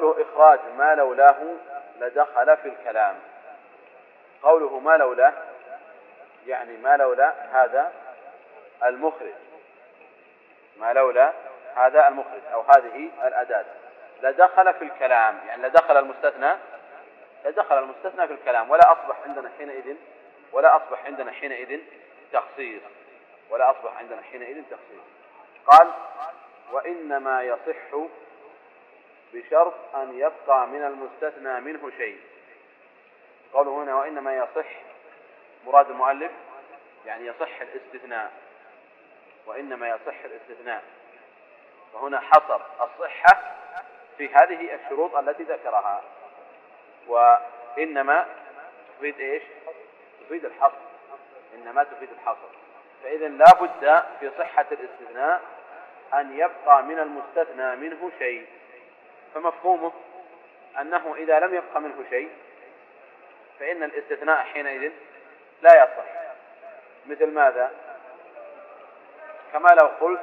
قوله إخراج ما لولاه لدخل في الكلام. قوله ما لولاه يعني ما لولا هذا المخرج. ما لولا هذا المخرج أو هذه الأداة. لدخل في الكلام يعني لدخل المستثنى لدخل المستثنى في الكلام ولا أصبح عندنا حينئذ ولا أصبح عندنا حينئذ تخصيص. ولا أصبح عندنا حينئذ تخصيص. قال وإنما يصح بشرط أن يبقى من المستثنى منه شيء. قوله هنا وإنما يصح مراد المؤلف يعني يصح الاستثناء وإنما يصح الاستثناء. وهنا حصر الصحة في هذه الشروط التي ذكرها. وإنما تفيد إيش؟ تفيد الحصر. إنما تفيد الحصر. فإذا لا بد في صحة الاستثناء أن يبقى من المستثنى منه شيء. فمفهومه أنه إذا لم يبقى منه شيء فإن الاستثناء حينئذ لا يصح. مثل ماذا؟ كما لو قلت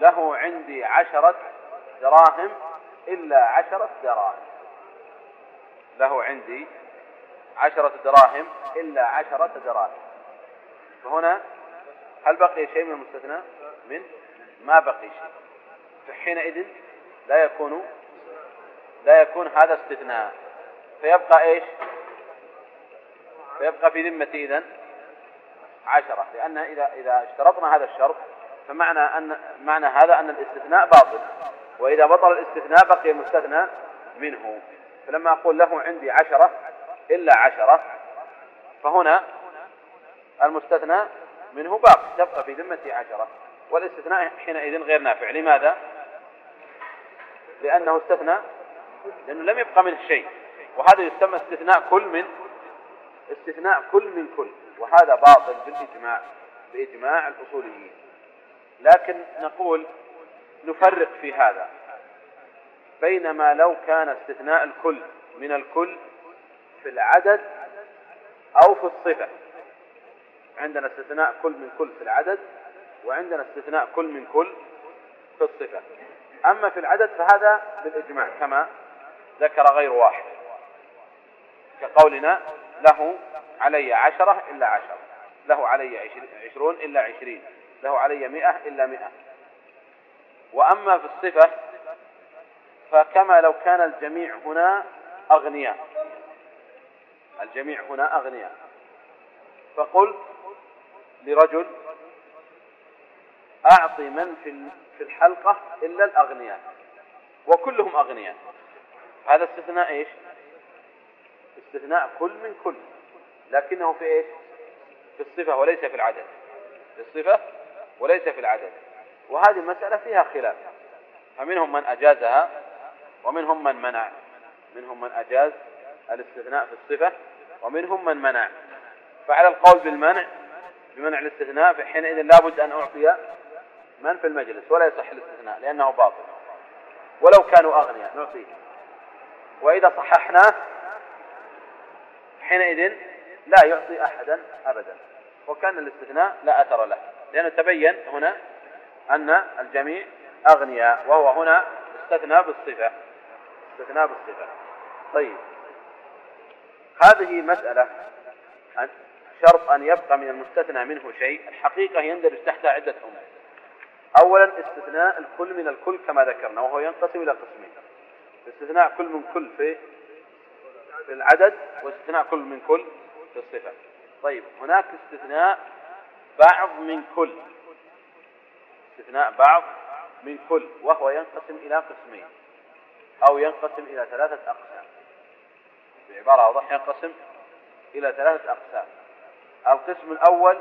له عندي عشرة دراهم إلا عشرة دراهم. له عندي عشرة دراهم إلا عشرة دراهم. فهنا هل بقي شيء من المستثنى؟ من ما بقي شيء. فحينئذ لا يكون لا يكون هذا استثناء. فيبقى إيش؟ فيبقى في ذمتي إذن عشرة. لأن إذا إذا اشترطنا هذا الشرط فمعنى أن معنى هذا أن الاستثناء باطل. وإذا بطل الاستثناء بقي المستثنى منه. فلما أقول له عندي عشرة إلا عشرة فهنا المستثنى منه باقي تبقى في ذمتي عشرة. والاستثناء حينئذ غير نافع. لماذا؟ لأنه استثنى لأنه لم يبقى منه شيء. وهذا يسمى استثناء كل من استثناء كل من كل. وهذا باطل بالإجماع بإجماع الأصوليين. لكن نقول نفرق في هذا. بينما لو كان استثناء الكل من الكل في العدد أو في الصفة. عندنا استثناء كل من كل في العدد وعندنا استثناء كل من كل في الصفة. أما في العدد فهذا بالإجماع كما ذكر غير واحد. كقولنا له علي عشرة إلا عشرة له علي عشرون إلا عشرين له علي مئة إلا مئة. وأما في الصفة فكما لو كان الجميع هنا أغنياء. الجميع هنا أغنياء. فقلت لرجل أعطي من في الحلقة إلا الأغنياء. وكلهم أغنياء. هذا استثناء إيش؟ استثناء كل من كل. لكنه في إيش؟ في الصفة وليس في العدد. في الصفة وليس في العدد. وهذه المسألة فيها خلاف. فمنهم من أجازها ومنهم من منع. منهم من أجاز الاستثناء في الصفة ومنهم من منع. فعلى القول بالمنع بمنع الاستثناء فحينئذ لابد أن أعطي من في المجلس ولا يصح الاستثناء لأنه باطل. ولو كانوا أغنياء نعطيه وإذا صححناه حينئذ لا يعطي أحدا أبدا. وكان الاستثناء لا أثر له لأنه تبين هنا أن الجميع أغنياء وهو هنا استثنى بالصفة. استثنى بالصفة. طيب. هذه مسألة شرط أن يبقى من المستثنى منه شيء. الحقيقة يندرج تحتها عدة أمور. أولا استثناء الكل من الكل كما ذكرنا وهو ينقسم إلى قسمين. استثناء كل من كل في في العدد واستثناء كل من كل في الصفة. طيب هناك استثناء بعض من كل. استثناء بعض من كل وهو ينقسم إلى قسمين أو ينقسم إلى ثلاثة أقسام. بعبارة أوضح ينقسم إلى ثلاثة أقسام. القسم الأول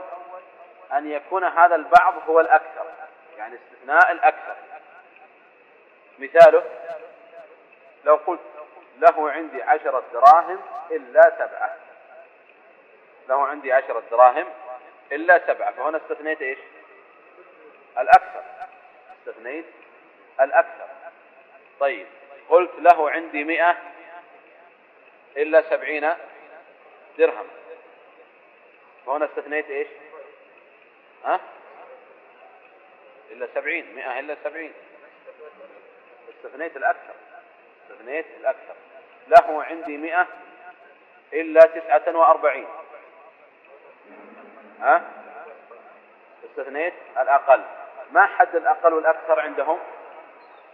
أن يكون هذا البعض هو الأكثر. يعني استثناء الأكثر. مثاله لو قلت له عندي عشرة دراهم إلا سبعة. له عندي عشرة دراهم إلا سبعة. فهنا استثنيت إيش؟ الأكثر. استثنيت الأكثر. طيب قلت له عندي مئة إلا سبعين درهم. فهنا استثنيت إيش؟ ها؟ إلا سبعين مئة إلا سبعين. استثنيت الأكثر. استثنيت الأكثر. له عندي مئة إلا تسعة وأربعين. ها؟ استثنيت الأقل. ما حد الأقل والأكثر عندهم؟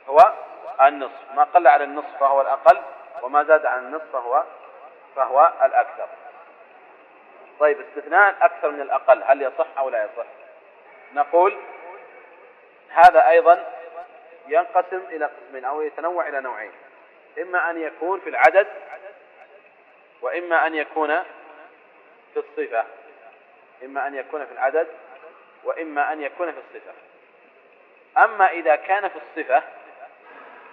هو النصف. ما قل على النصف فهو الأقل وما زاد عن النصف فهو فهو الأكثر. طيب استثناء الأكثر من الأقل هل يصح أو لا يصح؟ نقول هذا أيضا ينقسم إلى قسمين أو يتنوع إلى نوعين إما أن يكون في العدد وإما أن يكون في الصفة إما أن يكون في العدد وإما أن يكون في الصفة. أما إذا كان في الصفة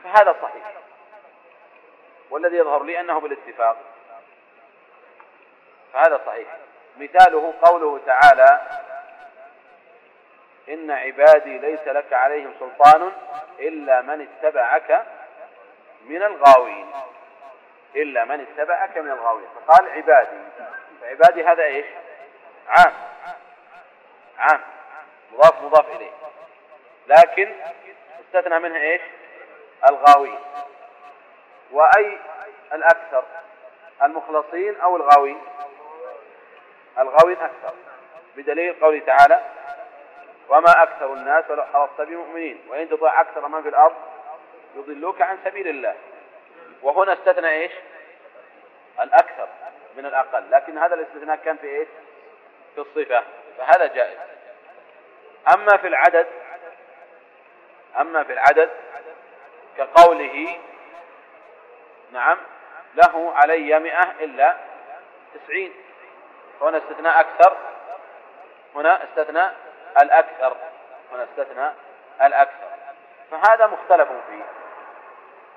فهذا صحيح. والذي يظهر لي أنه بالاتفاق. فهذا صحيح. مثاله قوله تعالى إن عبادي ليس لك عليهم سلطان إلا من اتبعك من الغاوين. إلا من اتبعك من الغاوين. فقال عبادي. فعبادي هذا إيش؟ عام. عام. مضاف مضاف إليه. لكن استثنى منها إيش؟ الغاوين. وأي الأكثر؟ المخلصين أو الغاوين؟ الغاوين أكثر. بدليل قوله تعالى وما أكثر الناس ولو حرصت بمؤمنين وإن تطع أكثر من في الأرض يضلوك عن سبيل الله. وهنا استثنى إيش؟ الأكثر من الأقل. لكن هذا الاستثناء كان في إيش؟ في الصفة. فهذا جائز. أما في العدد أما في العدد كقوله نعم له علي مئة إلا تسعين. هنا استثناء أكثر. هنا استثناء الأكثر هنا استثناء الأكثر. فهذا مختلف فيه.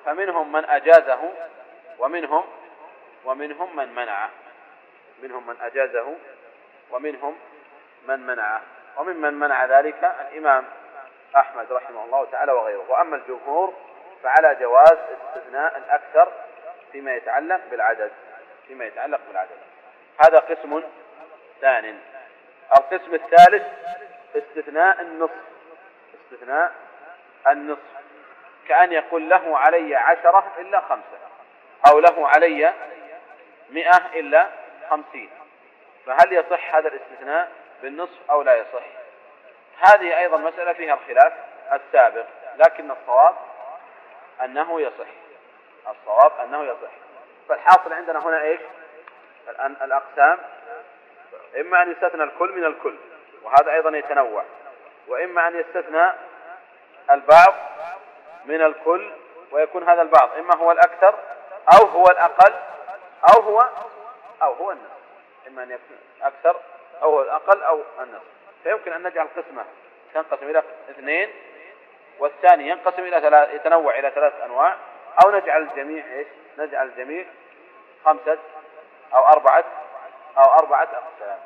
فمنهم من أجازه ومنهم ومنهم من منعه. منهم من أجازه ومنهم من منعه. وممن منع ذلك الإمام أحمد رحمه الله تعالى وغيره. وأما الجمهور فعلى جواز استثناء الأكثر فيما يتعلق بالعدد. فيما يتعلق بالعدد. هذا قسم ثان. القسم الثالث استثناء النصف. استثناء النصف. كأن يقول له علي عشرة إلا خمسة. أو له علي مئة إلا خمسين. فهل يصح هذا الاستثناء بالنصف أو لا يصح؟ هذه أيضا مسألة فيها الخلاف السابق لكن الصواب أنه يصح. الصواب أنه يصح. فالحاصل عندنا هنا إيش؟ الأقسام. إما أن يستثنى الكل من الكل. وهذا أيضا يتنوع. وإما أن يستثنى البعض من الكل ويكون هذا البعض إما هو الأكثر أو هو الأقل أو هو أو هو النصف. إما أن يكون أكثر أو هو الأقل أو النصف. فيمكن أن نجعل قسمة تنقسم إلى اثنين والثاني ينقسم إلى ثلاث يتنوع إلى ثلاث أنواع أو نجعل الجميع إيش؟ نجعل الجميع خمسة أو أربعة أو أربعة أقسام.